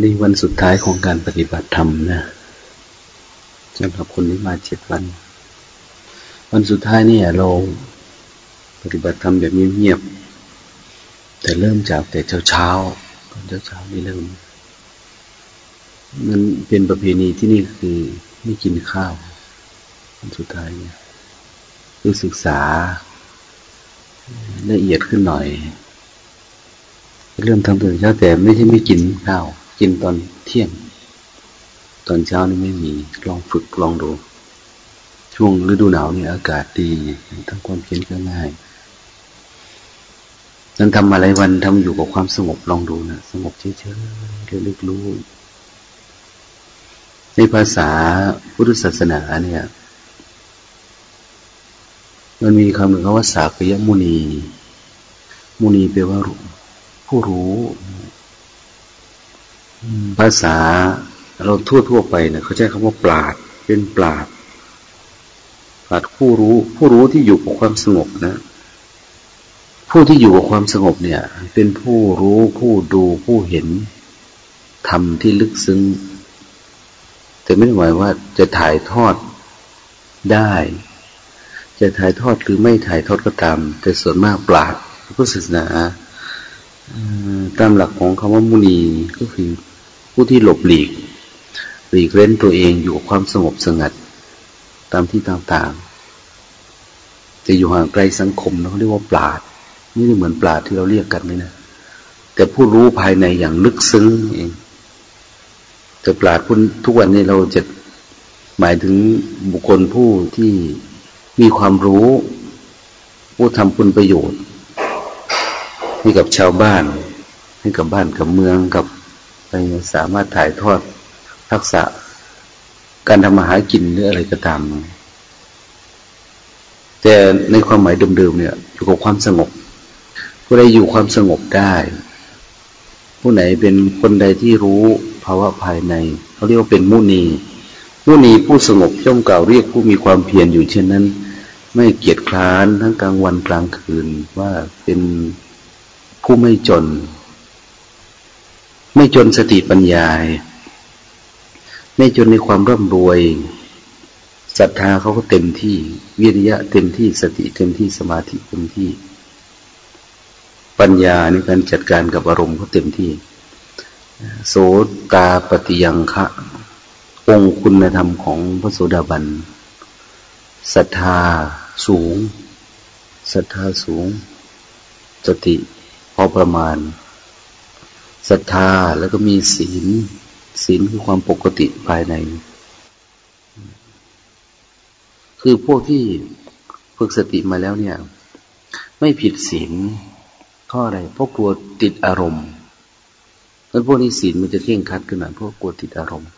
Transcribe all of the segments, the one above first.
นี่วันสุดท้ายของการปฏิบัติธรรมนะสำหรับคนที่มาเจ็ดวัน วันสุดท้ายนี่เราปฏิบัติธรรมแบบเงียบๆแต่เริ่มจากแต่เช้าๆตอนเช้าๆนี่เริ่ม มันเป็นประเพณีที่นี่คือไม่กินข้าววันสุดท้ายเนี่ยคือศึกษาละเอียดขึ้นหน่อย เริ่มทำตอนเช้าแต่ไม่ใช่ไม่กินข้าว กินตอนเที่ยง ตอนเช้านี่ไม่มีลองฝึกลองดู ช่วงฤดูหนาวนี่อากาศดีทั้งความเพียรก็ง่ายนั้นทำอะไรวันทำอยู่กับความสงบลองดูนะสงบเฉยๆเรียกรู้ในภาษาพุทธศาสนาเนี่ย มันมีคำหนึ่งคำว่าสากยมุนี มุนีแปลว่าผู้รู้ ภาษาเราทั่วทั่วไปเนะเขาใช้คำว่าปราดเป็นปราดปราดผู้รู้ ผู้รู้ที่อยู่กับความสงบนะ ผู้ที่อยู่กับความสงบเนี่ย เป็นผู้รู้ผู้ดูผู้เห็นธรรมที่ลึกซึ้งแต่ไม่ได้หมายว่าจะถ่ายทอดได้ จะถ่ายทอดหรือไม่ถ่ายทอดก็ตาม แต่ส่วนมากปราดพุทธศาสนาตามหลักของคำว่ามุนีก็คือ ผู้ที่หลบหลีกหลีกเล่นตัวเองอยู่กับความสงบสงัด ตามที่ต่างๆ จะอยู่ห่างไกลสังคมเขาเรียกว่าปราดนี่เหมือนปราดที่เราเรียกกันไหมนะแต่ผู้รู้ภายในอย่างลึกซึ้งเองแต่ปราดพุทุกวันนี้เราจะหมายถึงบุคคลผู้ที่มีความรู้ ผู้ทำคุณประโยชน์ให้กับชาวบ้าน ให้กับบ้านกับเมืองกับ ไรสามารถถ่ายทอดทักษะการทำมาหากินหรืออะไรก็ตามแต่ในความหมายเดิมๆเนี่ย อยู่กับความสงบ ผู้ใดอยู่ความสงบได้ ผู้ไหนเป็นคนใดที่รู้ภาวะภายในเขาเรียกว่าเป็นมุนีมุนีผู้สงบย่อมกล่าวเรียกผู้มีความเพียรอยู่เช่นนั้น ไม่เกียจคร้านทั้งกลางวันกลางคืนว่าเป็นผู้ไม่จน ไม่จนสติปัญญา ไม่จนในความร่ำรวยศรัทธาเขาก็เต็มที่ วิริยะเต็มที่สติเต็มที่สมาธิเต็มที่ ปัญญาในการจัดการกับอารมณ์เขาเต็มที่ โสตาปฏิยังคะองคุณธรรมของพระโสดาบันศรัทธาสูงศรัทธาสูง สติพอประมาณ ศรัทธาแล้วก็มีศีล ศีลคือความปกติภายใน คือพวกที่ฝึกสติมาแล้วเนี่ย ไม่ผิดศีลเพราะอะไรเพราะกลัวติดอารมณ์แล้วพวกนี้ศีลมันจะเข่งคัดขึ้นหน่อยเพราะกลัวติดอารมณ์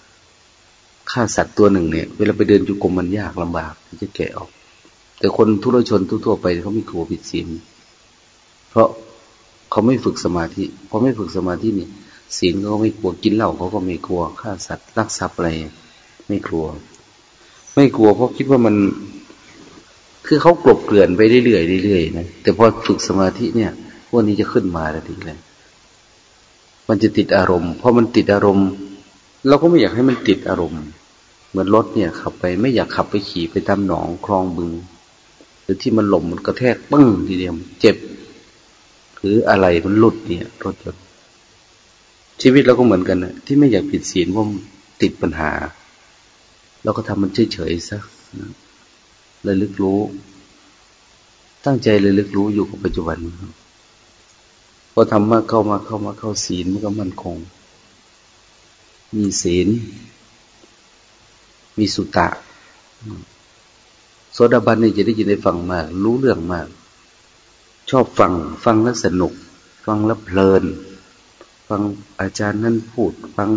ฆ่าสัตว์ตัวหนึ่งเนี่ยเวลาไปเดินจุกรมมันยากลำบากที่จะแกะออก แต่คนทุรชนทั่วไปเขาไม่กลัวผิดศีลเพราะ เขาไม่ฝึกสมาธิพอไม่ฝึกสมาธินี่ศีลเขาไม่กลัวกินเหล้าเขาก็ไม่กลัวฆ่าสัตว์รักทรัพย์อะไรไม่กลัว ไม่กลัวเพราะคิดว่ามันคือเขากลบเกลื่อนไปเรื่อยๆเรื่อยๆนะแต่พอฝึกสมาธิเนี่ยพวกนี้จะขึ้นมาทันทีเลยมันจะติดอารมณ์พอมันติดอารมณ์เราก็ไม่อยากให้มันติดอารมณ์ เหมือนรถเนี่ยขับไปไม่อยากขับไปขี่ไปตามหนองคลองบึง หรือที่มันหล่มมันกระแทกปึ้งทีเดียวเจ็บ หรืออะไรมันหลุดเนี่ยรถยนต์ชีวิตเราก็เหมือนกันนะที่ไม่อยากผิดศีลเพราะติดปัญหาเราก็ทำมันเฉยๆซะเลยลึกรู้ ตั้งใจเลยลึกรู้อยู่กับปัจจุบันพอทำมาเข้ามาเข้ามาเข้าศีลมันก็มั่นคง มีศีล มีสุตะโสดาบันนี่จะได้ยินได้ฟังมาก รู้เรื่องมาก อบฟัง ฟังแล้วสนุก ฟังแล้วเพลิน ฟังอาจารย์นั้นพูด ฟัง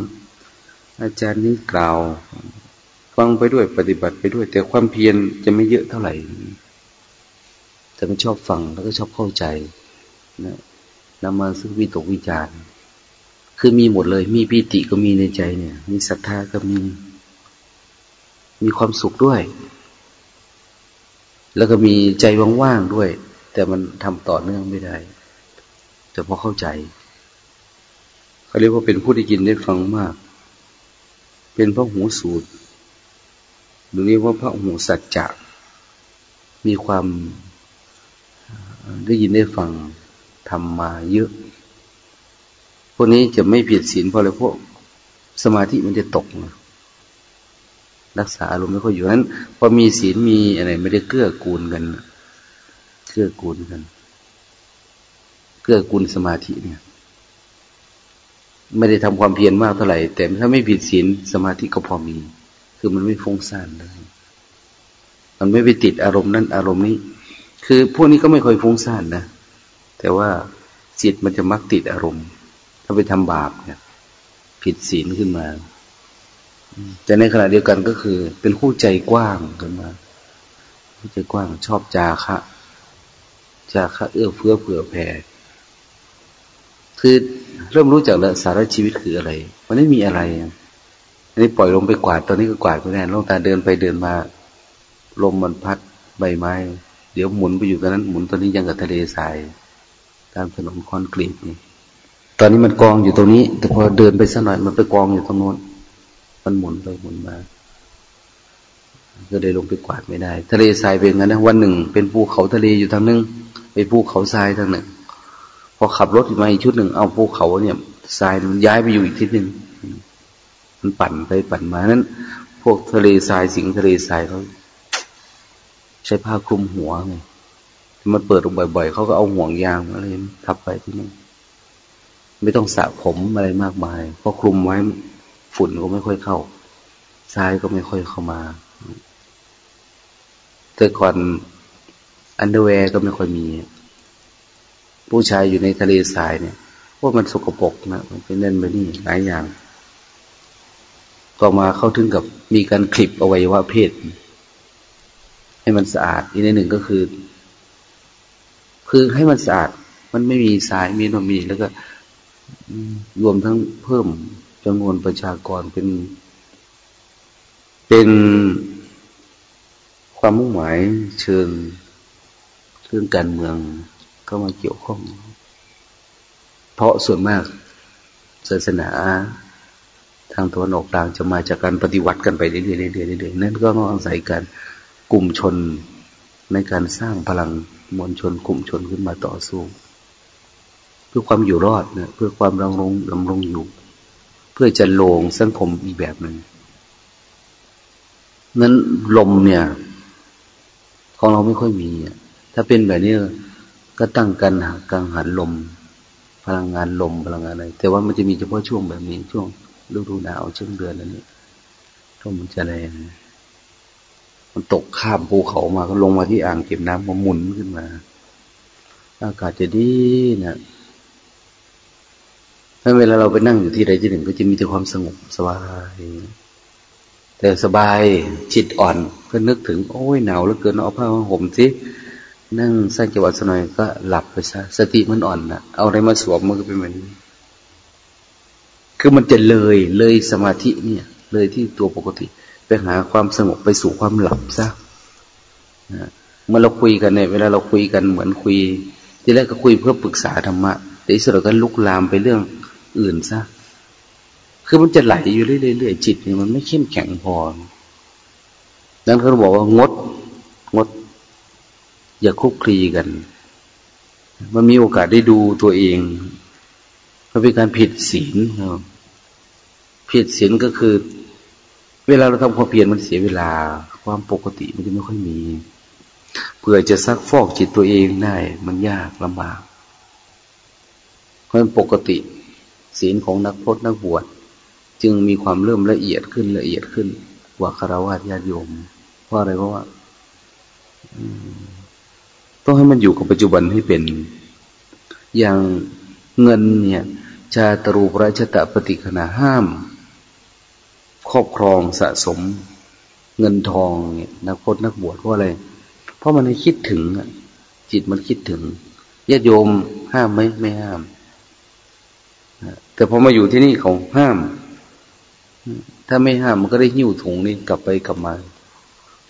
อาจารย์นี้กล่าว ฟังไปด้วยปฏิบัติไปด้วย แต่ความเพียรจะไม่เยอะเท่าไหร่ แต่มันชอบฟังแล้วก็ชอบเข้าใจนะนำมาซึ่งวิตกวิจารณ์คือมีหมดเลย มีปิติก็มีในใจเนี่ย มีศรัทธาก็มี มีความสุขด้วย แล้วก็มีใจว่างๆด้วย แต่มันทำต่อเนื่องไม่ได้ แต่พอเข้าใจเขาเรียกว่าเป็นผู้ได้ยินได้ฟังมาก เป็นพระหูสูตรหรือเรียกว่าพระหูสัจจะมีความได้ยินได้ฟังทำมาเยอะ พวกนี้จะไม่ผิดศีลเพราะอะไรพวกสมาธิมันจะตกนะรักษาอารมณ์ไม่ค่อยอยู่นั้นพอมีศีลมีอะไรไม่ได้เกื้อกูลกัน เกื้อกูลกัน เกื้อกูลสมาธิเนี่ย ไม่ได้ทำความเพียรมากเท่าไหร่ แต่ถ้าไม่ผิดศีลสมาธิก็พอมี คือมันไม่ฟุ้งซ่านเลยมันไม่ไปติดอารมณ์นั้นอารมณ์นี้ คือพวกนี้ก็ไม่ค่อยฟุ้งซ่านนะ แต่ว่าจิตมันจะมักติดอารมณ์ ถ้าไปทำบาปเนี่ย ผิดศีลขึ้นมาแต่ในขณะเดียวกันก็คือ เป็นคู่ใจกว้างขึ้นมาคู่ใจกว้างชอบจาคะ จาคะเอื้อเฟื้อเผื่อแผ่คือเริ่มรู้จักแล้วสาระชีวิตคืออะไร มันไม่มีอะไรอันนี้ปล่อยลงไปกวาดตอนนี้ก็กวาดไปแน่ลงตาเดินไปเดินมา ลมมันพัดใบไม้ เดี๋ยวหมุนไปอยู่ตอนนั้นหมุนตอนนี้ยังกับทะเลทราย ตามถนนคอนกรีตนี่ตอนนี้มันกองอยู่ตรงนี้ แต่พอเดินไปสักหน่อยมันไปกองอยู่ตรงโน้นมันหมุนไปหมุนมา ก็เลยลงไปกวาดไม่ได้ ทะเลทรายเป็นงั้นนะวันหนึ่ง เป็นภูเขาทะเลอยู่ทางนึงเป็นภูเขาทรายทางหนึ่ง พอขับรถมาอีกชุดหนึ่งเอาภูเขาเนี่ยทรายมันย้ายไปอยู่อีกที่หนึ่งมันปั่นไปปั่นมานั้น พวกทะเลทรายสิงทะเลทรายเขาใช้ผ้าคลุมหัวไงมันเปิดลงบ่อยๆเขาก็เอาห่วงยางอะไรทับไปที่นี่ไม่ต้องสระผมอะไรมากมายเพราะคลุมไว้ฝุ่นก็ไม่ค่อยเข้าทรายก็ไม่ค่อยเข้ามา แต่ก่อน underwear ก็ไม่ค่อยมี ผู้ชายอยู่ในทะเลทรายเนี่ยพวกมันสกปรกนะมันเป็นเล่นไปนี่หลายอย่าง ต่อมาเข้าถึงกับมีการคลิปเอาไว้ว่าเพศ ให้มันสะอาด อีกในหนึ่งก็คือ คือให้มันสะอาด มันไม่มีสายมีนมีแล้วก็รวมทั้งเพิ่มจำนวนประชากรเป็น เป็น ความมุ่งหมายเชิงเรื่องการเมืองก็มาเกี่ยวข้อง เพราะส่วนมากศาสนาทางตะวันออกกลางจะมาจากการปฏิวัติกันไปเรื่อยๆเรื่อยๆเรื่อยๆนั่นก็ต้องอาศัยการกลุ่มชนในการสร้างพลังมวลชนกลุ่มชนขึ้นมาต่อสู้ เพื่อความอยู่รอดเนี่ยเพื่อความดำรงดำรงอยู่ เพื่อจะโลงสังคมอีกแบบหนึ่งนั้นลมเนี่ย ของเราไม่ค่อยมีถ้าเป็นแบบนี้ก็ตั้งกันหากังหันลม พลังงานลมพลังงานอะไรแต่ว่ามันจะมีเฉพาะช่วงแบบนี้ช่วงฤดูหนาวช่วงเดือนนั้นนี่ช่วงมันจะแรงมันตกข้ามภูเขามาก็ลงมาที่อ่างเก็บน้ำมาหมุนขึ้นมา อากาศจะดีนะถ้าเวลาเราไปนั่งอยู่ที่ใดที่หนึ่งก็จะมีแต่ความสงบสบาย แต่สบายจิตอ่อนก็นึกถึง โอ้ยหนาวเหลือเกินเอาผ้ามาห่มสินั่งสร้างจังหวะสนอยก็หลับไปซะสติมันอ่อนนะเอาอะไรมาสวมมันก็เป็นแบบนี้คือมันจะเลยเลยสมาธิเนี่ย เลยที่ตัวปกติ ไปหาความสงบไปสู่ความหลับซะเมื่อเราคุยกันเนี่ยเวลาเราคุยกันเหมือนคุย ที่แรกก็คุยเพื่อปรึกษาธรรมะแต่ที่สุดก็ลุกลามไปเรื่องอื่นซะ คือมันจะไหลอยู่เรื่อยๆจิตเนี่ยมันไม่เข้มแข็งพอดังนั้นเขาบอกว่างด งด อย่าคุกคลีกัน มันมีโอกาสได้ดูตัวเองมันเป็นการผิดศีลผิดศีลก็คือ เวลาเราทำความเพียรมันเสียเวลา ความปกติมันจะไม่ค่อยมีเพื่อจะซักฟอกจิตตัวเองได้ มันยากลำบากเพราะปกติ ศีลของนักพจนักบวช จึงมีความเริ่มละเอียดขึ้นละเอียดขึ้นกว่าคารวะญาติโยมเพราะอะไรเพราะว่าต้องให้มันอยู่กับปัจจุบันให้เป็น อย่างเงินเนี่ย ชาตรูปราชตะปฏิคณาห้าม ครอบครองสะสม เงินทองเนี่ยนักพจนักบวชเพราะอะไร เพราะมันให้คิดถึงจิตมันคิดถึงญาติโยมห้ามไหมไม่ห้าม แต่พอมาอยู่ที่นี่เขาห้าม ถ้าไม่ห้ามมันก็ได้หิ้วถุงนี่กลับไปกลับมา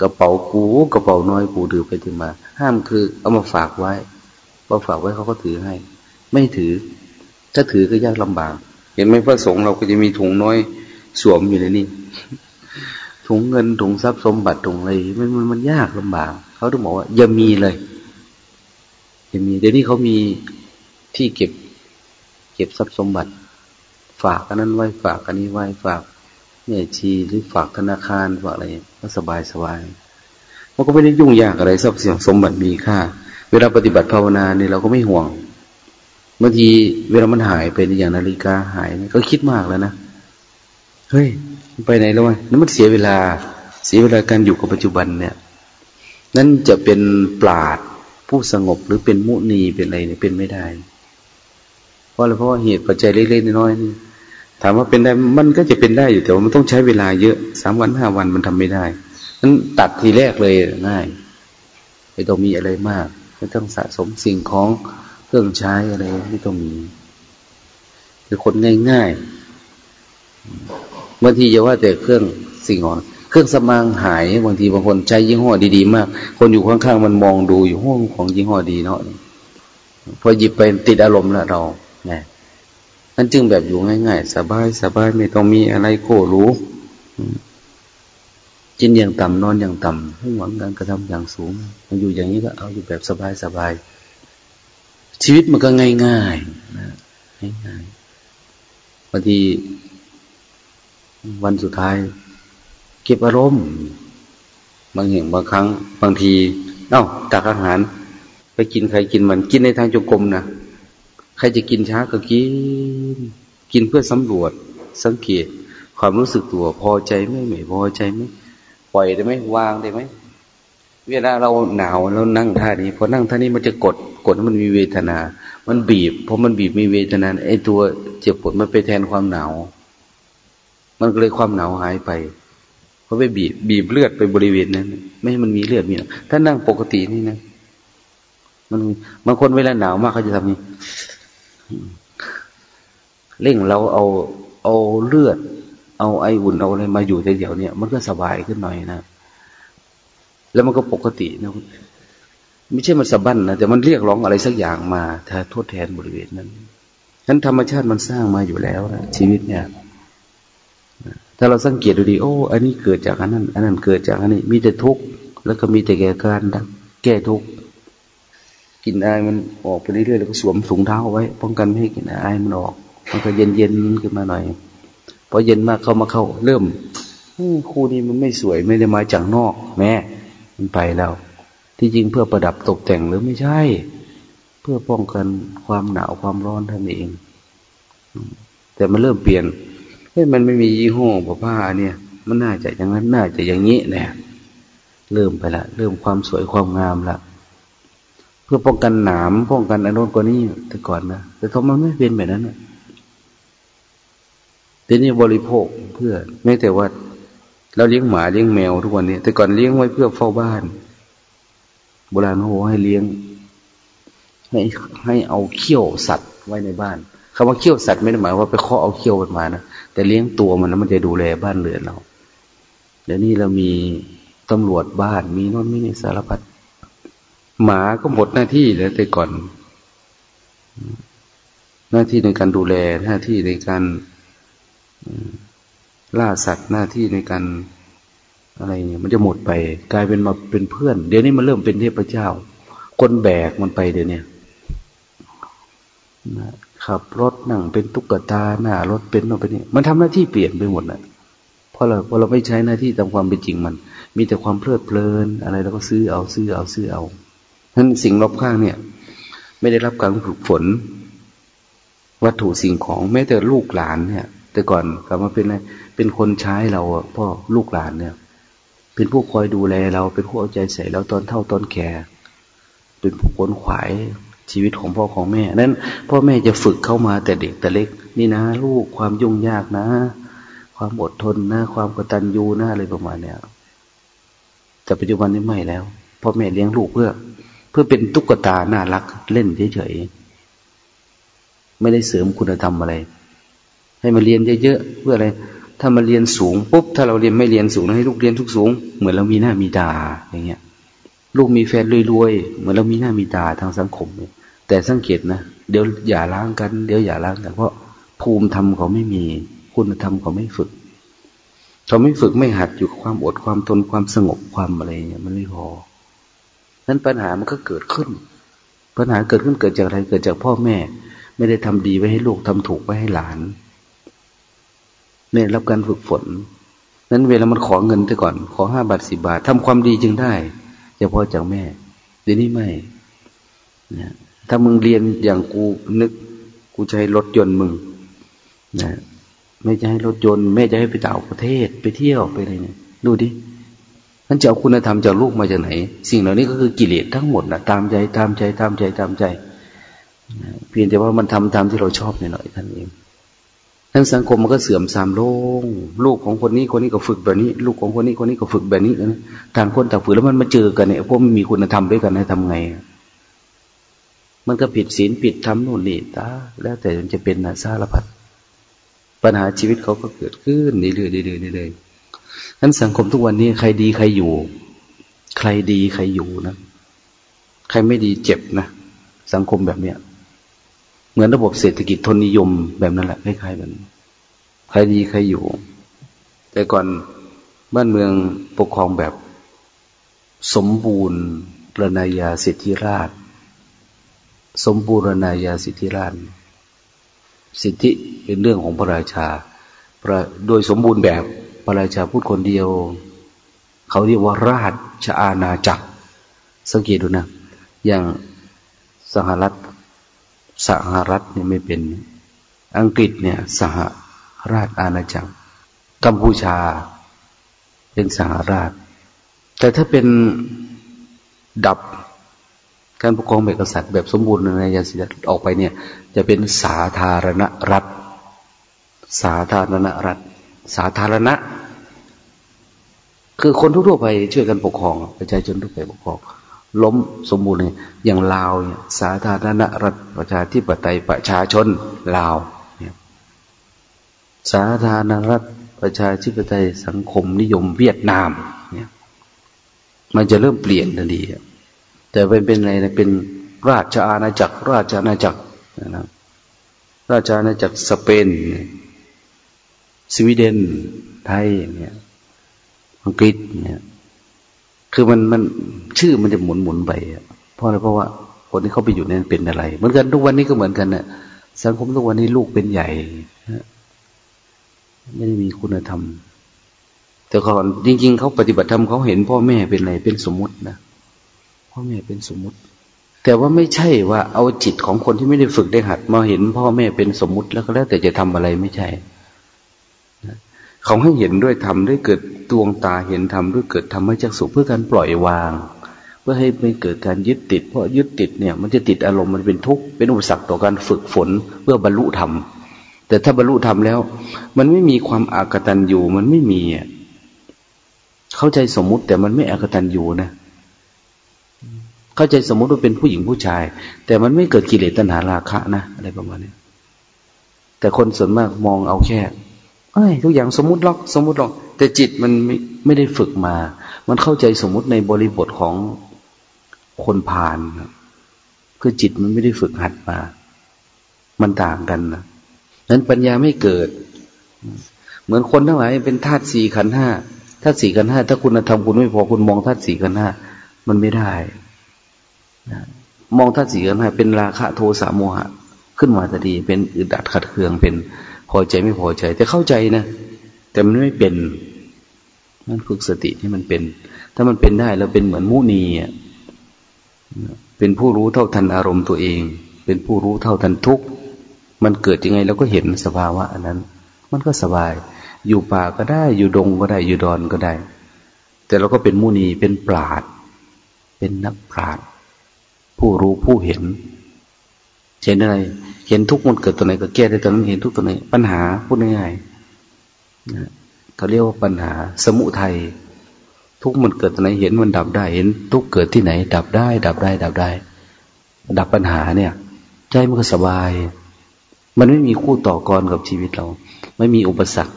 กระเป๋ากูกระเป๋าน้อยกูถือไปถือมา ห้ามคือเอามาฝากไว้พอฝากไว้เขาก็ถือให้ ไม่ถือ ถ้าถือก็ยากลำบาก เห็นไหมพระสงฆ์เราก็จะมีถุงน้อยสวมอยู่ในนี้ถุงเงินถุงทรัพย์สมบัติถุงอะไรมันมันมันยากลำบากเขาต้องบอกว่า อย่ามีเลยอย่ามีเดี๋ยวนี้เขามีที่เก็บ เก็บทรัพย์สมบัติ ฝากกันนั้นไว้ฝากกันนี้ไว้ฝาก เนี่ยชีหรือฝากธนาคารฝากอะไรก็สบายสบายมันก็ไม่ได้ยุ่งยากอะไรทรัพย์สินสมบัติมีค่า เวลาปฏิบัติภาวนาเนี่ยเราก็ไม่ห่วงบางทีเวลามันหายไปอย่างนาฬิกาหายก็คิดมากแล้วนะเฮ้ยไปไหนแล้ววะนั่นมันเสียเวลา เสียเวลาการอยู่กับปัจจุบันเนี่ย นั่นจะเป็นปราดผู้สงบหรือเป็นมุนีเป็นอะไรเนี่ยเป็นไม่ได้ เพราะอะไรเพราะว่าเหตุปัจจัยเล็กๆน้อยๆนี่ ถามว่าเป็นได้มันก็จะเป็นได้อยู่แต่ว่ามันต้องใช้เวลาเยอะสามวันห้าวันมันทำไม่ได้นั้นตัดทีแรกเลยง่ายไม่ต้องมีอะไรมากไม่ต้องสะสมสิ่งของเครื่องใช้อะไรไม่ต้องมีคือคนง่ายๆบางทีอย่าว่าแต่เครื่องสิ่งของเครื่องสมางหายบางทีบางคนใช้ยี่ห้อดีๆมาก คนอยู่ข้างๆมันมองดูอยู่ห้องของยี่ห้อดีเนาะพอหยิบไปติดอารมณ์แล้วเราเนี่ย นั่นจึงแบบอยู่ง่ายๆ สบายสบายไม่ต้องมีอะไรโกรู้กินอย่างต่ำนอนอย่างต่ำให้หวังการกระทำอย่างสูงมันอยู่อย่างนี้ก็เอาอยู่แบบสบายสบายชีวิตมันก็ง่ายง่ายนะง่ายๆบางทีวันสุดท้าย เก็บอารมณ์บางแห่งบางครั้ง บางที เอ้าตักอาหาร ไปกินใครกินมันกินในทางจงกรมนะ ใครจะกินช้าก็กิน กินเพื่อสำรวจ สังเกต ความรู้สึกตัว พอใจไหมไม่พอใจไหมปล่อยได้ไหมวางได้ไหมเวลาเราหนาวเรานั่งท่านี้พอนั่งท่านี้มันจะกดกดมันมีเวทนา มันบีบเพอมันบีบมีเวทนาไอ้ตัวเจ็บปวดมันไปแทนความหนาว มันก็เลยความหนาวหายไปเพราะไปบีบบีบเลือดไปบริเวณนั้น ไม่ให้มันมีเลือดมีถ้านั่งปกตินี่นะมันบางคนเวลาหนาวมากเขาจะทำนี้ เร่งเราเอาเอาเลือด เอาไออุ่นเอาอะไรมาอยู่เดี๋ยวเนี่ยมันก็สบายขึ้นหน่อยนะแล้วมันก็ปกตินะไม่ใช่มันสะบั้นนะแต่มันเรียกร้องอะไรสักอย่างมาถ้าทดแทนบริเวณนั้นนั้นธรรมชาติมันสร้างมาอยู่แล้วนะชีวิตเนี่ยถ้าเราสังเกตดูดี โอ้ อันนี้เกิดจากอันนั้น อันนั้นเกิดจากอันนี้ มีแต่ทุกข์ แล้วก็มีแต่แก่การแก้ทุกข์ กินอายมันออกไปเรื่อยๆแล้วก็สวมถุงเท้าไว้ ป้องกันไม่ให้กินอายมันออก มันก็เย็นๆขึ้นมาหน่อยพอเย็นมากเข้ามาเข้า เริ่มคู่นี้มันไม่สวยไม่ได้มาจากนอก แม่มันไปแล้ว ที่จริงเพื่อประดับตกแต่งหรือไม่ใช่ เพื่อป้องกันความหนาวความร้อนท่านเอง แต่มันเริ่มเปลี่ยนเฮ้ยมันไม่มียี่ห้อผ้าเนี่ย มันน่าจะอย่างนั้นน่าจะอย่างนี้เนี่ยเริ่มไปละ เริ่มความสวยความงามละ เพื่อป้องกันหนามป้องกันอนุนกว่านี้แต่ก่อนนะแต่ทำไมไม่เป็นแบบนั้นนะทีนี้บริโภคเพื่อไม่แต่ว่า เราเลี้ยงหมาเลี้ยงแมวทุกวันนี้ แต่ก่อนเลี้ยงไว้เพื่อเฝ้าบ้าน โบราณโหให้เลี้ยง ให้ให้เอาเขี้ยวสัตว์ไว้ในบ้านคำว่าเขี้ยวสัตว์ไม่ได้หมายว่าไปเคาะเอาเขี้ยวมันมานะแต่เลี้ยงตัวมันแล้วมันจะดูแลบ้านเรือนเราเดี๋ยวนี้เรามีตำรวจบ้านมีน้นมีนี่สารพัด หมาก็หมดหน้าที่แล้วแต่ก่อน หน้าที่ในการดูแลหน้าที่ในการล่าสัตว์หน้าที่ในการอะไรเนี่ยมันจะหมดไป กลายเป็นมาเป็นเพื่อน เดี๋ยวนี้มันเริ่มเป็นเทพเจ้า คนแบกมันไปเดี๋ยวนี้ขับรถนั่งเป็นตุ๊กตาหน้ารถเป็นโน่นเป็นนี่มันทำหน้าที่เปลี่ยนไปหมดนะเพราะเราเพอเราไม่ใช้หน้าที่ตามความเป็นจริงมัน มีแต่ความเพลิดเพลิน อะไรเราก็ซื้อเอาซื้อเอาซื้อเอา นั้นสิ่งรอบข้างเนี่ย ไม่ได้รับการฝึกฝน วัตถุสิ่งของแม้แต่ลูกหลานเนี่ย แต่ก่อนกลับมาเป็นอะไรเป็นคนใช้เราพ่อลูกหลานเนี่ย เป็นผู้คอยดูแลเราเป็นผู้เอาใจใส่เราตอนเท่าตอนแก่เป็นผู้ขนขวายชีวิตของพ่อของแม่ นั้น พ่อแม่จะฝึกเข้ามาแต่เด็กแต่เล็ก นี่นะ ลูกความยุ่งยากนะ ความอดทนนะความกตัญญูนะอะไรประมาณเนี้ยแต่ปัจจุบันนี้ไม่แล้วพ่อแม่เลี้ยงลูกเพื่อ พื่อเป็นตุ๊กตาน่ารักเล่นเฉยๆไม่ได้เสริมคุณธรรมอะไร ให้มาเรียนเยอะๆเพื่ออะไร ถ้ามาเรียนสูงปุ๊บถ้าเราเรียนไม่เรียนสูงให้ลูกเรียนทุกสูง เหมือนเรามีหน้ามีตาอย่างเงี้ย ลูกมีแฟนรวยๆเหมือนเรามีหน้ามีตาทางสังคมแต่สังเกตนะเดี๋ยวอย่าล้างกันเดี๋ยวอย่าล้างกัน เพราะภูมิธรรมเขาไม่มีคุณธรรมเขาไม่ฝึกเขาไม่ฝึกไม่หัดอยู่ความอดความทนความสงบความอะไรเนี่ยมันไม่พอ นั้นปัญหามันก็เกิดขึ้น ปัญหาเกิดขึ้นเกิดจากอะไรเกิดจากพ่อแม่ ไม่ได้ทำดีไว้ให้ลูกทำถูกไว้ให้หลานเนี่ยรับการฝึกฝน นั้นเวลามันขอเงินไปก่อน ขอห้าบาทสิบาททำความดีจึงได้เฉพาะจากแม่เดี๋ยวนี้ไม่นะถ้ามึงเรียนอย่างกูนึก กูจะให้รถยนต์มึงนะไม่จะให้รถยนต์แม่จะให้ไปต่างประเทศไปเที่ยวไปอะไรเนี่ยดูดิ นั่นจะเอาคุณธรรมจากลูกมาจากไหน สิ่งเหล่านี้ก็คือกิเลสทั้งหมดนะตามใจตามใจตามใจตามใจ เพียงแต่ว่ามันทำตามที่เราชอบหน่อยท่านเองทั้งสังคมมันก็เสื่อมทรามลง ลูกของคนนี้คนนี้ก็ฝึกแบบนี้ ลูกของคนนี้คนนี้ก็ฝึกแบบนี้นะต่างคนต่างฝึกแล้วมันมาเจอกันเนี่ยพวกมันมีคุณธรรมด้วยกันให้ทำไง มันก็ผิดศีลผิดธรรมนู่นนี่ตาแล้วแต่มันจะเป็นนะสารพัดปัญหาชีวิตเขาก็เกิดขึ้นเรื่อยๆเรื่อยๆเรื่อยๆ นั้นสังคมทุกวันนี้ใครดีใครอยู่ ใครดีใครอยู่นะ ใครไม่ดีเจ็บนะ สังคมแบบเนี้ย เหมือนระบบเศรษฐกิจทนนิยมแบบนั้นแหละคล้ายๆแบบใครดีใครอยู่ แต่ก่อนบ้านเมืองปกครองแบบสมบูรณ์ระนายาสิทธิราช สมบูรณาญาสิทธิราช สิทธิเป็นเรื่องของพระราชาโดยสมบูรณ์แบบ พระราชาพูดคนเดียว เขาเรียกว่าราชอาณาจักร สังเกตดูนะ อย่างสหรัฐสหรัฐเนี่ยไม่เป็น อังกฤษเนี่ย สหราชอาณาจักร กัมพูชา เป็นสหราช แต่ถ้าเป็นดับการปกครองแบบกษัตริย์แบบสมบูรณ์ในยาสิทธิ์ออกไปเนี่ย จะเป็นสาธารณรัฐ สาธารณรัฐ สาธารณะ คือคนทั่วไป ช่วยกันปกครอง ประชาชนทั่วไปปกครอง ล้มสมบูรณ์เลยอย่างลาวเนี่ยสาธารณรัฐประชาธิปไตยประชาชนลาวเนี่ยสาธารณรัฐประชาธิปไตยสังคมนิยมเวียดนาม เนี่ย มันจะเริ่มเปลี่ยนทันทีแต่เป็นเป็นอะไรนะเป็นราชอาณาจักร ราชอาณาจักรนะครับราชอาณาจักรสเปน สวีเดน ไทยเนี่ย อังกฤษเนี่ย คือมันมันชื่อมันจะหมุนหมุนไปเพราะอะไรเพราะว่าคนที่เขาไปอยู่ในนั้นเป็นอะไร เหมือนกันทุกวันนี้ก็เหมือนกันนะสังคมทุกวันนี้ลูกเป็นใหญ่ไม่ได้มีคุณธรรม แต่ก่อนจริง ๆเขาปฏิบัติธรรมเขาเห็นพ่อแม่เป็นอะไรเป็นสมมตินะพ่อแม่เป็นสมมุติ แต่ว่าไม่ใช่ว่าเอาจิตของคนที่ไม่ได้ฝึกได้หัด มาเห็นพ่อแม่เป็นสมมุติแล้วก็แล้วแต่จะทำอะไรไม่ใช่ เขาให้เห็นด้วยทำด้วยเกิดดวงตาเห็นทำด้วยเกิดทำให้จักสุเพื่อการปล่อยวาง เพื่อให้ไม่เกิดการยึดติด เพราะยึดติดเนี่ย มันจะติดอารมณ์มันเป็นทุกข์เป็นอุปสรรคต่อการฝึกฝนเพื่อบรรลุธรรมแต่ถ้าบรรลุธรรมแล้ว มันไม่มีความอากตันอยู่มันไม่มีเข้าใจสมมุติ แต่มันไม่อากตันอยู่นะเข้าใจสมมติว่าเป็นผู้หญิงผู้ชาย แต่มันไม่เกิดกิเลสตัณหาราคะนะอะไรประมาณนี้แต่คนส่วนมากมองเอาแค่ เอ้ยทุกอย่างสมมติหรอกสมมติหรอก แต่จิตมันไม่ไม่ได้ฝึกมา มันเข้าใจสมมุติในบริบทของคนพาลคือจิตมันไม่ได้ฝึกหัดมา มันต่างกันนะนั้นปัญญาไม่เกิด เหมือนคนทั้งหลายเป็นธาตุสี่ขันห้าธาตุสี่ขันห้าถ้าคุณธรรมคุณไม่พอคุณมองธาตุสี่ขันห้ามันไม่ได้มองท่าสีกันห้าเป็นราคะโทสะโมหะ ขึ้นมาทันทีเป็นอึดอัดขัดเคืองเป็น พอใจไม่พอใจ แต่เข้าใจนะ แต่มันไม่เป็น นั่นฝึกสติที่มันเป็น ถ้ามันเป็นได้แล้วเป็นเหมือนมุนีเป็นผู้รู้เท่าทันอารมณ์ตัวเอง เป็นผู้รู้เท่าทันทุกมันเกิดยังไงเราก็เห็นสภาวะอันนั้น มันก็สบาย อยู่ป่าก็ได้ อยู่ดงก็ได้ อยู่ดอนก็ได้ แต่เราก็เป็นมุนี เป็นปราด เป็นนักปราด ผู้รู้ผู้เห็นเห็นอะไร เห็นทุกมันเกิดตัวไหนก็แก้ได้ตัวนั้นเห็นทุกตัวไหนปัญหาพูดง่ายๆนะเขาเรียกว่าปัญหา สมุทัยทุกมันเกิดตัวไหนเห็นมันดับได้ เห็นทุกเกิดที่ไหน ดับได้ ดับได้ ดับได้ ดับปัญหาเนี่ย ใจมันก็สบาย มันไม่มีคู่ต่อกรกับชีวิตเรา ไม่มีอุปสรรค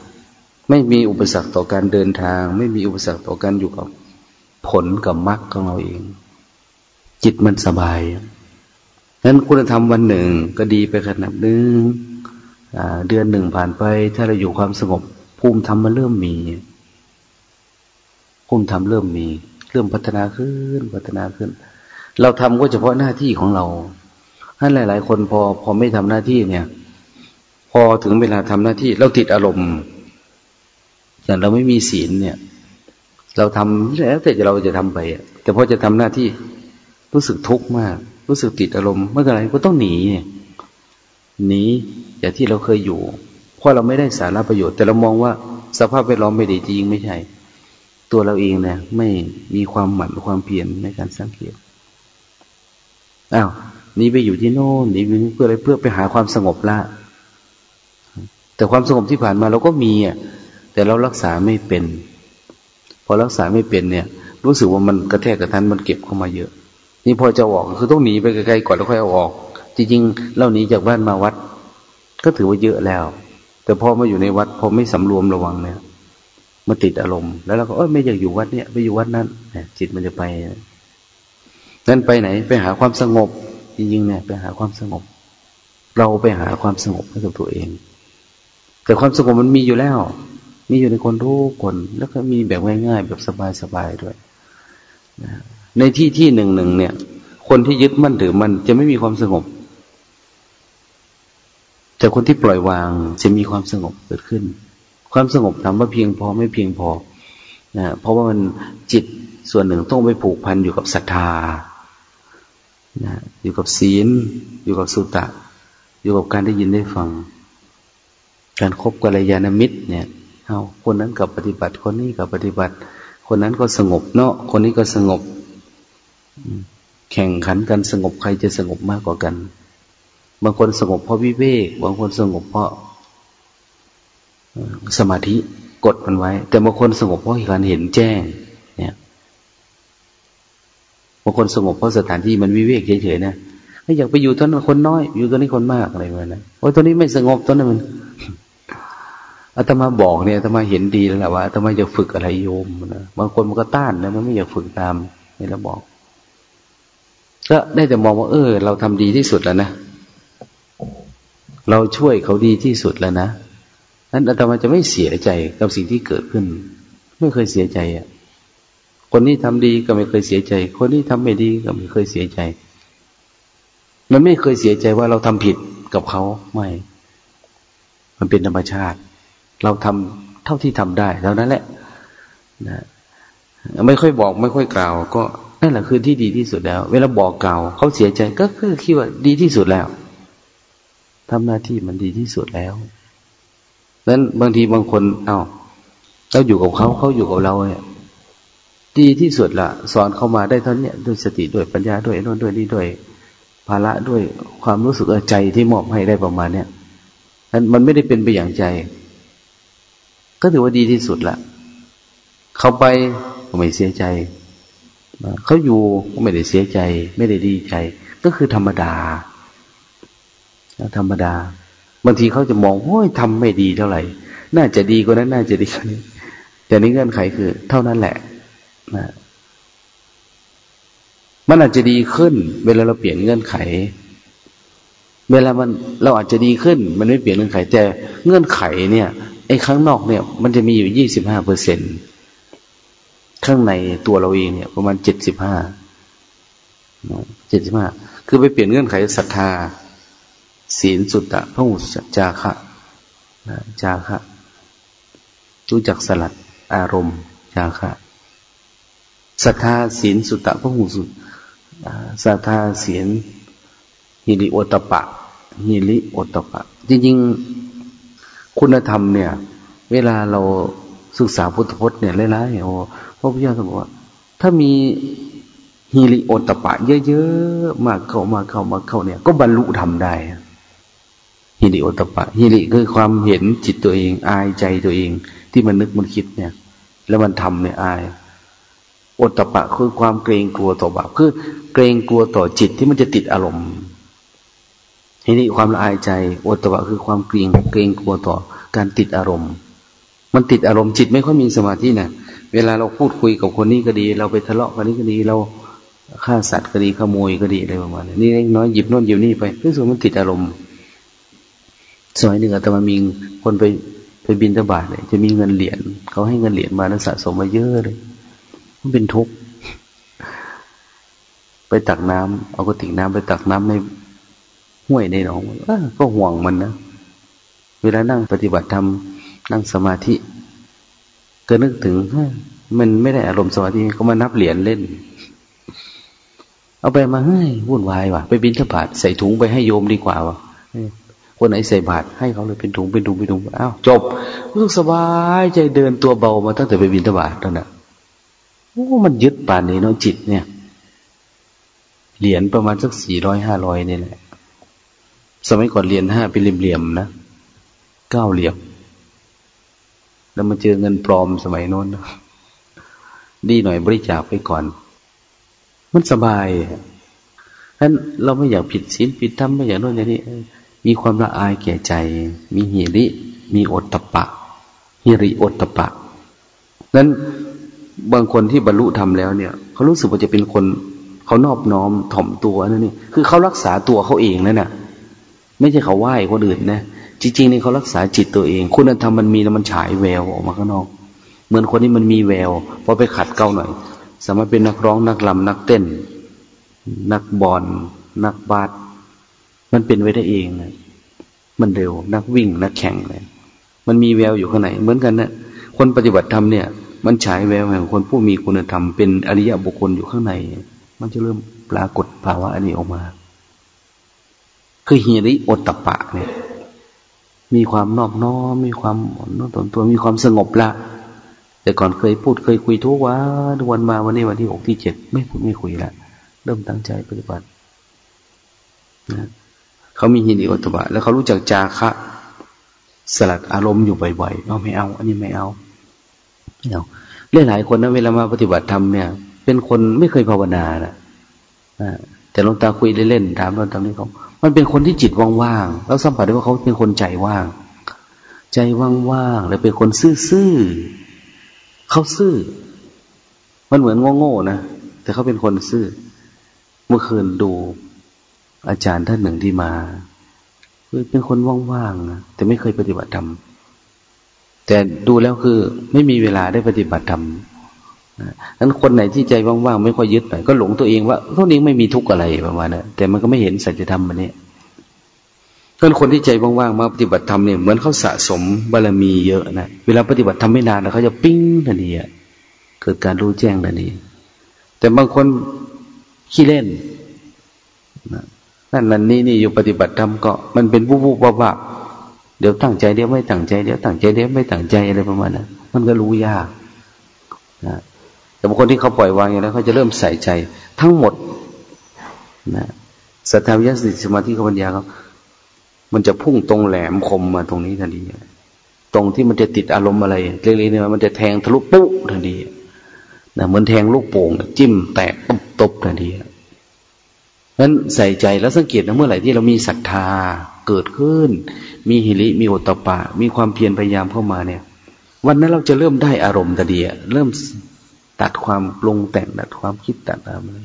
ไม่มีอุปสรรคต่อการเดินทาง ไม่มีอุปสรรคต่อการอยู่กับผลกับมรรคของเราเอง จิตมันสบาย นั้นคุณธรรมวันหนึ่งก็ดีไปขนาดนึงเดือนหนึ่งผ่านไป ถ้าเราอยู่ความสงบ ภูมิธรรมมันเริ่มมี ภูมิธรรมเริ่มมี เริ่มพัฒนาขึ้นพัฒนาขึ้น เราทำก็เฉพาะหน้าที่ของเราท่านหลาย ๆ คนพอพอไม่ทำหน้าที่เนี่ย พอถึงเวลาทำหน้าที่เราติดอารมณ์อย่างเราไม่มีศีลเนี่ย เราทำแล้วแต่เราจะทำไปแต่พอจะทำหน้าที่รู้สึกทุกข์มาก รู้สึกติดอารมณ์เมื่อไหร่ก็ต้องหนีหนีจากที่เราเคยอยู่ เพราะเราไม่ได้สาระประโยชน์ แต่เรามองว่าสภาพแวดล้อมไม่ดีจริงไม่ใช่ ตัวเราเองเนี่ย ไม่มีความหมั่นความเพียรในการสังเกตอ้าวนี่ไปอยู่ที่โน่นหนี่เพื่ออะไรเพื่อไปหาความสงบละแต่ความสงบที่ผ่านมาเราก็มีอะแต่เรารักษาไม่เป็น พอรักษาไม่เป็นเนี่ย รู้สึกว่ามันกระแทกกระทันมันเก็บเข้ามาเยอะ นี่พอจะออกคือต้องหนีไปไกลๆก่อนแล้วค่อยเอาออก จริงๆเราหนีจากบ้านมาวัด ก็ถือว่าเยอะแล้ว แต่พอมาอยู่ในวัดพอไม่สำรวมระวังเนี่ยมาติดอารมณ์แล้วเราก็เออไม่อยากอยู่วัดเนี่ยไปอยู่วัดนั้นจิตมันจะไปนั่นไปไหน ไปหาความสงบ จริงๆเนี่ยไปหาความสงบ เราไปหาความสงบให้กับตัวเอง แต่ความสงบมันมีอยู่แล้ว มีอยู่ในคนทุกคน แล้วก็มีแบบง่ายๆแบบสบายๆด้วย ในที่ที่หนึ่งหนึ่งเนี่ย คนที่ยึดมั่นถือมันจะไม่มีความสงบ แต่คนที่ปล่อยวางจะมีความสงบเกิดขึ้น ความสงบถามว่าเพียงพอไม่เพียงพอนะเพราะว่ามันจิตส่วนหนึ่งต้องไปผูกพันอยู่กับศรัทธานะอยู่กับศีล อยู่กับสุตะ อยู่กับการได้ยินได้ฟัง การครบกัลยาณมิตร เนี่ยเอาคนนั้นกับปฏิบัติคนนี้กับปฏิบัติ คนนั้นก็สงบเนาะคนนี้ก็สงบ แข่งขันกันสงบใครจะสงบมากกว่ากัน บางคนสงบเพราะวิเวก บางคนสงบเพราะสมาธิกดมันไว้ แต่บางคนสงบเพราะการเห็นแจ้ง เนี่ยบางคนสงบเพราะสถานที่มันวิเวกเฉยๆนะไม่อยากไปอยู่ตอนนั้นคนน้อย อยู่ตอนนี้คนมากอะไรแบบนั้นโอ้ยตัวนี้ไม่สงบตอนนั้นมันอาตมาบอกเนี่ยอาตมาเห็นดีแล้วแหละว่าอาตมาจะฝึกอะไรโยมนะบางคนมันก็ต้านนะมันไม่อยากฝึกตามนี่เราบอก ก็ได้แต่มองว่าเออ เราทำดีที่สุดแล้วนะ เราช่วยเขาดีที่สุดแล้วนะนั้นอาตมาจะไม่เสียใจกับสิ่งที่เกิดขึ้น ไม่เคยเสียใจอะ คนนี้ทำดีก็ไม่เคยเสียใจ คนนี้ทำไม่ดีก็ไม่เคยเสียใจ มันไม่เคยเสียใจว่าเราทำผิดกับเขาไม่ มันเป็นธรรมชาติ เราทำเท่าที่ทำได้แล้วนั่นแหละนะไม่ค่อยบอกไม่ค่อยกล่าวก็ นั่นแหละคือที่ดีที่สุดแล้ว เวลาบอกเก่าเขาเสียใจก็คือคิดว่าดีที่สุดแล้วทำหน้าที่มันดีที่สุดแล้วนั้นบางทีบางคน เอา้าเราอยู่กับเขาเขาอยู่กับเราเนี่ยดีที่สุดละสอนเข้ามาได้เท่านี้ด้วยสติด้วยปัญญาด้วยโน่นด้วยนี่ด้วย ภาระด้วยความรู้สึกใจที่มอบให้ได้ประมาณเนี้ยนั้นมันไม่ได้เป็นไปอย่างใจ ก็ถือว่าดีที่สุดละ เขาไปก็ไม่เสียใจ เขาอยู่ไม่ได้เสียใจ ไม่ได้ดีใจ ก็คือธรรมดา ธรรมดาบางทีเขาจะมองโอ้ยทำไม่ดีเท่าไหร่ น่าจะดีกว่านั้น น่าจะดีกว่านี้ แต่ในเงื่อนไขคือ เท่านั้นแหละนะมันอาจจะดีขึ้น เวลาเราเปลี่ยนเงื่อนไข เวลามันเราอาจจะดีขึ้น มันไม่เปลี่ยนเงื่อนไข แต่เงื่อนไขเนี่ยไอ้ข้างนอกเนี่ย มันจะมีอยู่ยี่สิบห้าเปอร์เซ็นต ข้างในตัวเราเองเนี่ย ประมาณเจ็ดสิบห้าเจ็ดสิบห้าคือไปเปลี่ยนเงื่อนไขศรัทธา ศีลสุตตะพระหุจาคะจาคะรู้จักสลัดอารมณ์ จาคะศรัทธาศีลสุตตะพระหูสุศรัทธาศีลฮิริโอตปะฮิริโอตปะ จริงๆ คุณธรรมเนี่ย เวลาเราศึกษาพุทธพจน์เนี่ยหลายๆโอ้ พระพุทธเจ้าบอกว่า ถ้ามีฮิริโอตปะ เยอะๆมาเข้ามาเข้ามาเข้าเนี่ย ก็บรรลุธรรมได้ฮิริโอตปะฮิริคือความเห็นจิตตัวเอง อายใจตัวเอง ที่มันนึกมันคิดเนี่ย แล้วมันทำเนี่ยอายโอตปะคือความเกรงกลัวต่อบาปคือ เกรงกลัวต่อจิตที่มันจะติดอารมณ์ฮิริความละอายใจโอตปะคือความเกรงเกรงกลัวต่อการติดอารมณ์ มันติดอารมณ์จิตไม่ค่อยมีสมาธินะ เวลาเราพูดคุยกับคนนี้ก็ดี เราไปทะเลาะกันนี้ก็ดี เราฆ่าสัตว์ก็ดีขโมยก็ดีอะไรประมาณนี้นี่น้อยหยิบโน่นหยิบนี่ไปรู้สึกมันติดอารมณ์สมัยหนึ่งอาตมามีคนไปไปบินตบาทเลยจะมีเงินเหรียญเขาให้เงินเหรียญมาแล้วสะสมมาเยอะเลยมันเป็นทุกข์ไปตักน้ำเอากระติกน้ำไปตักน้ำในห้วยในหนองก็ห่วงมันนะเวลานั่งปฏิบัติธรรมนั่งสมาธิ ก็นึกถึงมันไม่ได้อารมณ์สมาธิก็มานับเหรียญเล่น เอาไปมาให้วุ่นวายว่ะ ไปบินทบาทใส่ถุงไปให้โยมดีกว่าวะคนไหนใส่บาตรให้เขาเลยเป็นถุงเป็นถุงเป็นถุงอ้าวจบรู้สึกสบายใจเดินตัวเบามาตั้งแต่ไปบินทบาทแล้วนะโอ้มันยึดป่านนี้เนาะจิตเนี่ย เหรียญประมาณสักสี่ร้อยห้าร้อยนี่แหละสมัยก่อนเหรียญห้าเป็นเหลี่ยมๆนะเก้าเหลี่ยม แล้วมาเจอเงินปลอมสมัยโน้นดีหน่อยบริจาคไปก่อน มันสบายฉะนั้นเราไม่อยากผิดศีลผิดธรรมไม่อยากโน่นอย่างนี้ มีความละอายแก่ใจ มีหิริ มีอดตะปะ หิริอดตะปะ นั้นบางคนที่บรรลุธรรมแล้วเนี่ย เขารู้สึกว่าจะเป็นคน เขานอบน้อมถ่อมตัวนั่นนี่ คือเขารักษาตัวเขาเองนั่นน่ะ ไม่ใช่เขาไหว้คนอื่นนะ จริงๆนี่เขารักษาจิตตัวเอง คุณธรรมมันมีแล้วมันฉายแววออกมาข้างนอก เหมือนคนนี้มันมีแววพอไปขัดเก้าหน่อย สามารถเป็นนักร้องนักลำนักเต้น นักบอลนักบาสมันเป็นไว้ได้เองนะมันเร็ว นักวิ่งนักแข่งเลยมันมีแววอยู่ข้างในเหมือนกันนะคนปฏิบัติธรรมเนี่ย มันฉายแววแห่งคนผู้มีคุณธรรมเป็นอริยบุคคลอยู่ข้างใน มันจะเริ่มปรากฏภาวะอันนี้ออกมา คือฮิริโอตตะปะเนี่ย มีความนอบน้อมมีความนตนตัวมีความสงบละ แต่ก่อนเคยพูดเคยคุยทุกวันทุกวันมาวันนี้วันที่หกที่เจ็ดไม่พูดไม่คุยละเริ่มตั้งใจปฏิบัตินะเขามีหินิโอตบะ แล้วเขารู้จักจาคะ สลัดอารมณ์อยู่บ่อยๆเอาไม่เอา อันนี้ไม่เอาไม่เอาเรื่องหลายคนนะเวลามาปฏิบัติธรรมเนี่ย เป็นคนไม่เคยภาวนานะแต่ลงตาคุยเล่นๆถามเราทำนี้เขา มันเป็นคนที่จิตว่างๆแล้วสัมผัสได้ว่าเขาเป็นคนใจว่าง ใจว่างๆแล้วเป็นคนซื่อๆเขาซื่อ มันเหมือนโง่ๆนะแต่เขาเป็นคนซื่อ เมื่อคืนดู อาจารย์ท่านหนึ่งที่มาคือเป็นคนว่างๆแต่ไม่เคยปฏิบัติธรรมแต่ดูแล้วคือไม่มีเวลาได้ปฏิบัติธรรม นั้นคนไหนที่ใจว่างๆไม่ค่อยยึดไปก็หลงตัวเองว่าตัวเองไม่มีทุกข์อะไรประมาณนั้นแต่มันก็ไม่เห็นสัจธรรมมันนี้เพื่อนคนที่ใจว่างๆมาปฏิบัติธรรมเนี่ยเหมือนเขาสะสมบารมีเยอะนะเวลาปฏิบัติธรรมไม่นานแล้วเขาจะปิ้งทันทีเกิดการรู้แจ้งทันทีแต่บางคนขี้เล่นนะนั่นนั่นนี่นี่อยู่ปฏิบัติธรรมก็มันเป็นวูบวูบวับวับเดี๋ยวตั้งใจเดี๋ยวไม่ตั้งใจเดี๋ยวตั้งใจเดี๋ยวไม่ตั้งใจอะไรประมาณนั้นมันก็รู้ยากนะ แต่บางคนที่เขาปล่อยวางอย่างนั้นเขาจะเริ่มใส่ใจ ทั้งหมดนะสัทธาวิญญาสติสมาธิกับปัญญาเขามันจะพุ่งตรงแหลมคมมาตรงนี้ทันทีตรงที่มันจะติดอารมณ์อะไรเล็กๆเนี่ยมันจะแทงทะลุปุ๊บทันทีนะเหมือนแทงลูกโป่งจิ้มแตกปุ๊บตบทันทีนั้นใส่ใจแล้วสังเกตนะเมื่อไหร่ที่เรามีศรัทธาเกิดขึ้น มีหิริมีโอตปะ มีความเพียรพยายามเข้ามาเนี่ย วันนั้นเราจะเริ่มได้อารมณ์ตะเดีเริ่ม ตัดความปรุงแต่งตัดความคิดตัดอะไร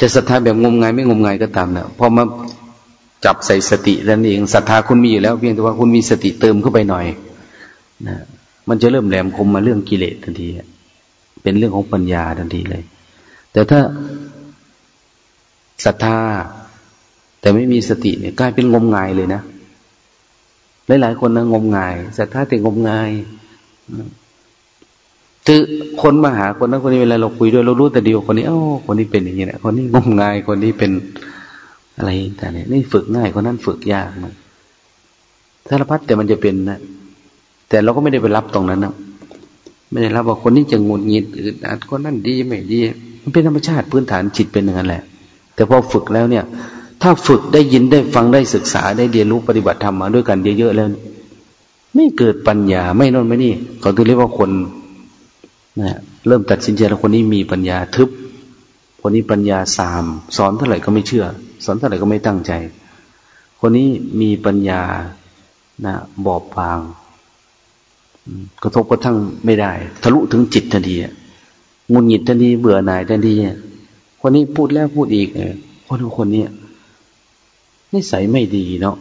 จะศรัทธาแบบงมงายไม่งมงายก็ตามนะพอมาจับใส่สตินั่นเองศรัทธาคุณมีอยู่แล้ว เพียงแต่ว่าคุณมีสติเติมเข้าไปหน่อยนะมันจะเริ่มแหลมคมมาเรื่องกิเลสทันทีเป็นเรื่องของปัญญาทันทีเลย แต่ถ้าศรัทธา แต่ไม่มีสติเนี่ยกลายเป็นงมงายเลยนะหลายๆคนนะงมงายศรัทธาแต่งมงาย คือคนมาหาคนนั้นคนนี้เวลาเราคุยด้วยเรารู้แต่เดียวคนนี้โอ้คนนี้เป็นอย่างนี้นะคนนี้งมงายคนนี้เป็นอะไรแต่เนี่ยนี่ฝึกง่ายคนนั้นฝึกยากนะสารพัดแต่มันจะเป็นนะแต่เราก็ไม่ได้ไปรับตรงนั้นนะไม่ได้รับว่าคนนี้จะงุนงิดอึดอัดคนนั้นดีไม่ดี มันเป็นธรรมชาติพื้นฐานจิตเป็นอย่างนั้นแหละ แต่พอฝึกแล้วเนี่ย ถ้าฝึกได้ยินได้ฟังได้ศึกษาได้เรียนรู้ปฏิบัติธรรมมาด้วยกันเยอะๆแล้ว ไม่เกิดปัญญาไม่นอนไม่นี่เขาถึงเรียกว่าคน นะเริ่มตัดสินใจแล้วคนนี้มีปัญญาทึบ คนนี้ปัญญาสาม สอนเท่าไหร่ก็ไม่เชื่อ สอนเท่าไหร่ก็ไม่ตั้งใจ คนนี้มีปัญญานะบอบบาง กระทบกระทั่งไม่ได้ ทะลุถึงจิตทันทีงุนหงิดทันทีเบื่อหน่ายทันทีคนนี้พูดแล้วพูดอีกเออคนคนนี้นิสัยไม่ดีเนาะ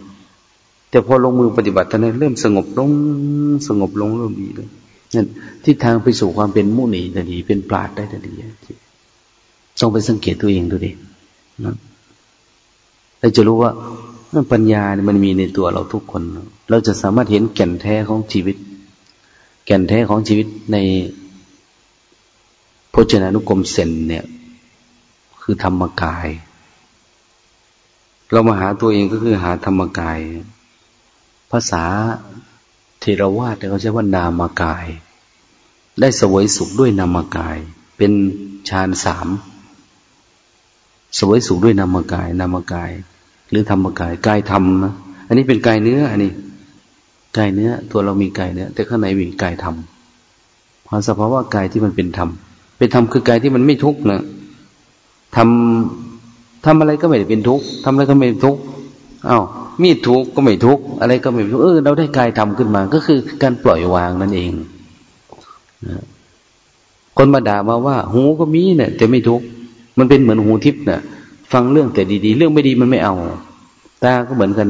แต่พอลงมือปฏิบัติตอนนั้นเริ่มสงบลงสงบลงเริ่มดีเลย นั่นทิศทางไปสู่ความเป็นมุนีทันทีเป็นปราดได้ทันทีต้องไปสังเกตตัวเองดูดินะเราจะรู้ว่าปัญญาเนี่ยมันมีในตัวเราทุกคน เราจะสามารถเห็นแก่นแท้ของชีวิต แก่นแท้ของชีวิตในพจนานุกรมเซนเนี่ย คือธรรมกาย เรามาหาตัวเองก็คือหาธรรมกาย ภาษา เทรวาสเขาใช้ว่านามกาย ได้สวยสุขด้วยนามกาย เป็นฌานสามสวยสุขด้วยนามกาย นามกาย หรือธรรมกายกายธรรมนะอันนี้เป็นกายเนื้อ อันนี้กายเนื้อ ตัวเรามีกายเนื้อ แต่ข้างในมีกายธรรมพอสภาวะกายที่มันเป็นธรรมเป็นธรรมคือกายที่มันไม่ทุกข์นะทำทำอะไรก็ไม่ได้เป็นทุกข์ทำอะไรก็ไม่เป็นทุกข์ อ้าวมีทุกข์ก็ไม่ทุกข์อะไรก็ไม่ทุกข์เออเราได้กายธรรมขึ้นมา ก็คือการปล่อยวางนั่นเองคนมาด่ามาว่า หูก็มีเนี่ยแต่ไม่ทุกข์มันเป็นเหมือนหูทิพย์นะ่ะ ฟังเรื่องแต่ดีๆ เรื่องไม่ดีมันไม่เอา ตาก็เหมือนกัน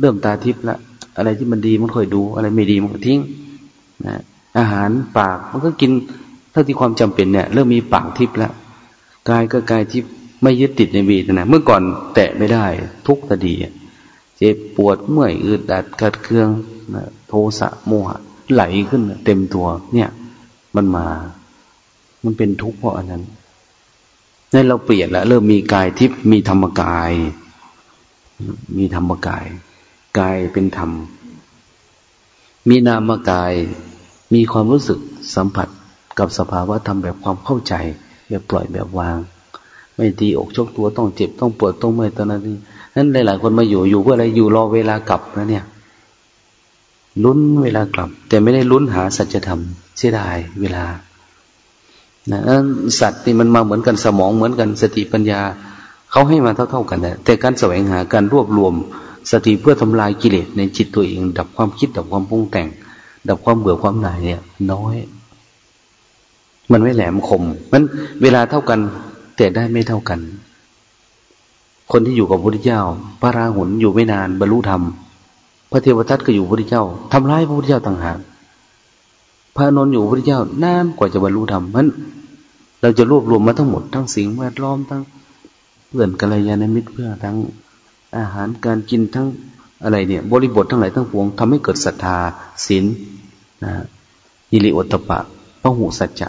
เริ่มตาทิพย์ละอะไรที่มันดีมันค่อยดู อะไรไม่ดีมันก็ทิ้งนะอาหารปากมันก็กินเท่าที่ความจำเป็นเนี่ย เริ่มมีปากทิพย์ละกายก็กายทิพย์ไม่ยึดติดในเวทนาเมื่อก่อนแตะไม่ได้ ทุกตะดี เจ็บปวดเมื่อยอึดอัดกัดเคืองนะโทสะโมหะไหลขึ้นเต็มตัว เนี่ย มันมา มันเป็นทุกข์เพราะอันนั้นนั่นเราเปลี่ยนแล้วเริ่มมีกายทิพย์มีธรรมกาย มีธรรมกาย กายเป็นธรรม มีนามกาย มีความรู้สึกสัมผัสกับสภาวะธรรมแบบความเข้าใจ แบบปล่อยแบบวาง ไม่ตีอกชกตัวต้องเจ็บต้องปวดต้องเมื่อยตอนนั้น นั้นหลาย ๆ คนมาอยู่อยู่เพื่ออะไรอยู่รอเวลากลับนะเนี่ย ลุ้นเวลากลับ แต่ไม่ได้ลุ้นหาสัจธรรมเสียดายเวลานะสัตว์นี่มันมาเหมือนกันสมองเหมือนกันสติปัญญาเขาให้มาเท่า ๆ กันนะแต่การแสวงหาการรวบรวม สติเพื่อทำลายกิเลสในจิตตัวเอง ดับความคิด ดับความปรุงแต่ง ดับความเบื่อความหน่ายเนี่ย น้อย มันไม่แหลมคมมันเวลาเท่ากัน แต่ได้ไม่เท่ากัน คนที่อยู่กับพระพุทธเจ้า พระราหุลอยู่ไม่นานบรรลุธรรม พระเทวทัตก็อยู่พระพุทธเจ้าทำร้ายพระพุทธเจ้าต่างหาก พระนนท์อยู่พระพุทธเจ้านานกว่าจะบรรลุธรรมมันเราจะรวบรวมมาทั้งหมดทั้งสิ่งแวดล้อมทั้งเพื่อนกัลยาณมิตรเพื่อทั้งอาหารการกินทั้งอะไรเนี่ย บริบททั้งหลายทั้งปวงทำให้เกิดศรัทธาศีลนะยิริโอตปะพระหูสัจจะ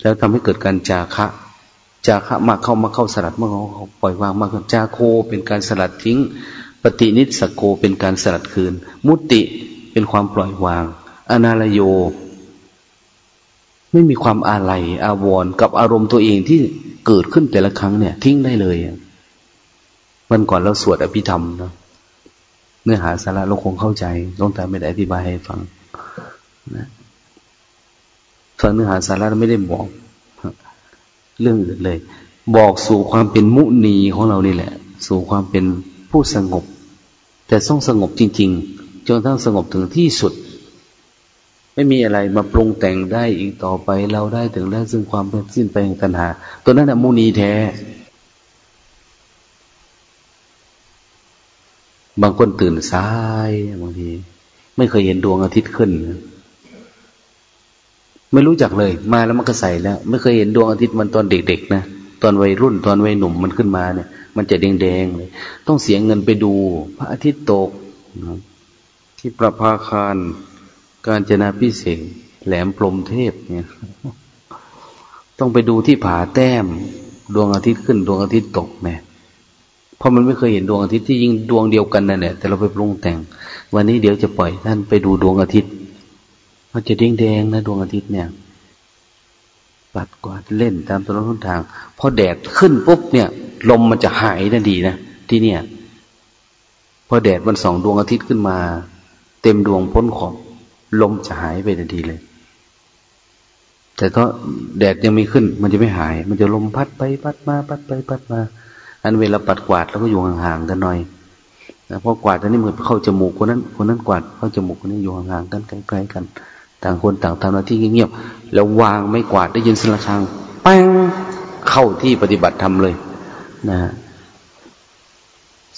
แล้วทำให้เกิดการจาคะ จาคะมาเข้ามาเข้าสลัดเมื่อเขาปล่อยวางมากขึ้นจาโคเป็นการสลัดทิ้ง ปฏินิสโกเป็นการสลัดคืน มุติเป็นความปล่อยวาง อนาลโย ไม่มีความอาลัยอาวรณ์กับอารมณ์ตัวเองที่เกิดขึ้นแต่ละครั้งเนี่ย ทิ้งได้เลยวันก่อนเราสวดอภิธรรมเนาะเนื้อหาสาระเราคงเข้าใจต้องแต่ไม่ได้อธิบายให้ฟังนะฟังเนื้อหาสาระไม่ได้บอก เรื่องอื่นเลย บอกสู่ความเป็นมุนีของเรานี่แหละ สู่ความเป็นผู้สงบ แต่ต้องสงบจริง ๆ จนทั้งสงบถึงที่สุด ไม่มีอะไรมาปรุงแต่งได้อีกต่อไปเราได้ถึงแล้วซึ่งความเป็นสิ้นไปแห่งตัณหา ตัวนั้นมุนีแท้ บางคนตื่นสายบางที ไม่เคยเห็นดวงอาทิตย์ขึ้น ไม่รู้จักเลย มาแล้วมันก็ใส่แล้ว ไม่เคยเห็นดวงอาทิตย์มันตอนเด็กๆนะตอนวัยรุ่นตอนวัยหนุ่มมันขึ้นมาเนี่ย มันจะแดงๆเลยต้องเสียเงินไปดู พระอาทิตย์ตกที่ประภาคารการจนาพิเศษแหลมพรมเทพเนี่ย ต้องไปดูที่ผาแต้ม ดวงอาทิตย์ขึ้นดวงอาทิตย์ตกเนี่ยเพราะมันไม่เคยเห็นดวงอาทิตย์ที่ยิ่งดวงเดียวกันนั่นแหละแต่เราไปปรุงแต่ง วันนี้เดี๋ยวจะปล่อยท่านไปดูดวงอาทิตย์ มันจะแดงแดงนะดวงอาทิตย์เนี่ย ปัดกวาดเล่นตามถนนทุนทาง พอแดดขึ้นปุ๊บเนี่ย ลมมันจะหายทันทีนะที่เนี่ย พอแดดมันส่องดวงอาทิตย์ขึ้นมา เต็มดวงพ้นขอบลมจะหายไปทันทีเลย แต่ก็แดดยังไม่ขึ้น มันจะไม่หาย มันจะลมพัดไปพัดมาพัดไปพัดมา อันเวลาปัดกวาดเราก็อยู่ห่างๆกันหน่อยนะเพราะกวาดอันนี้เหมือนเข้าจมูกคนนั้น คนนั้นกวาดเข้าจมูกคนนี้อยู่ห่างๆกันใกลๆกัน ต่างคนต่างทำหน้าที่เงียบๆแล้ววางไม่กวาดได้ยินสละครังปังเข้าที่ปฏิบัติธรรมเลย นะ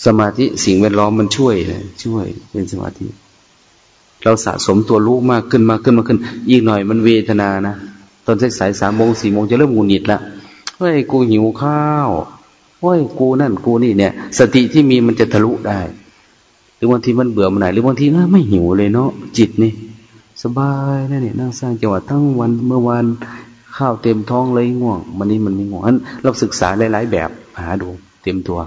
สมาธิสิ่งแวดล้อมมันช่วยนะช่วยเป็นสมาธิ เราสะสมตัวรู้มากขึ้นมากขึ้นมากขึ้น อีกหน่อยมันเวทนานะตอนสักสายสามโมงสี่โมงจะเริ่มงูนิดละเฮ้ยกูหิวข้าวเฮ้ยกูนั่นกูนี่เนี่ย สติที่มีมันจะทะลุได้ หรือบางทีมันเบื่อมันไหนหรือบางทีไม่หิวเลยเนาะจิตนี่ สบายนะเนี่ยนั่งสร้างจังหวะทั้งวันเมื่อวานข้าวเต็มท้องเลยง่วงวันนี้มันไม่ง่วงเราศึกษาหลาย ๆ แบบหาดูเต็มตัว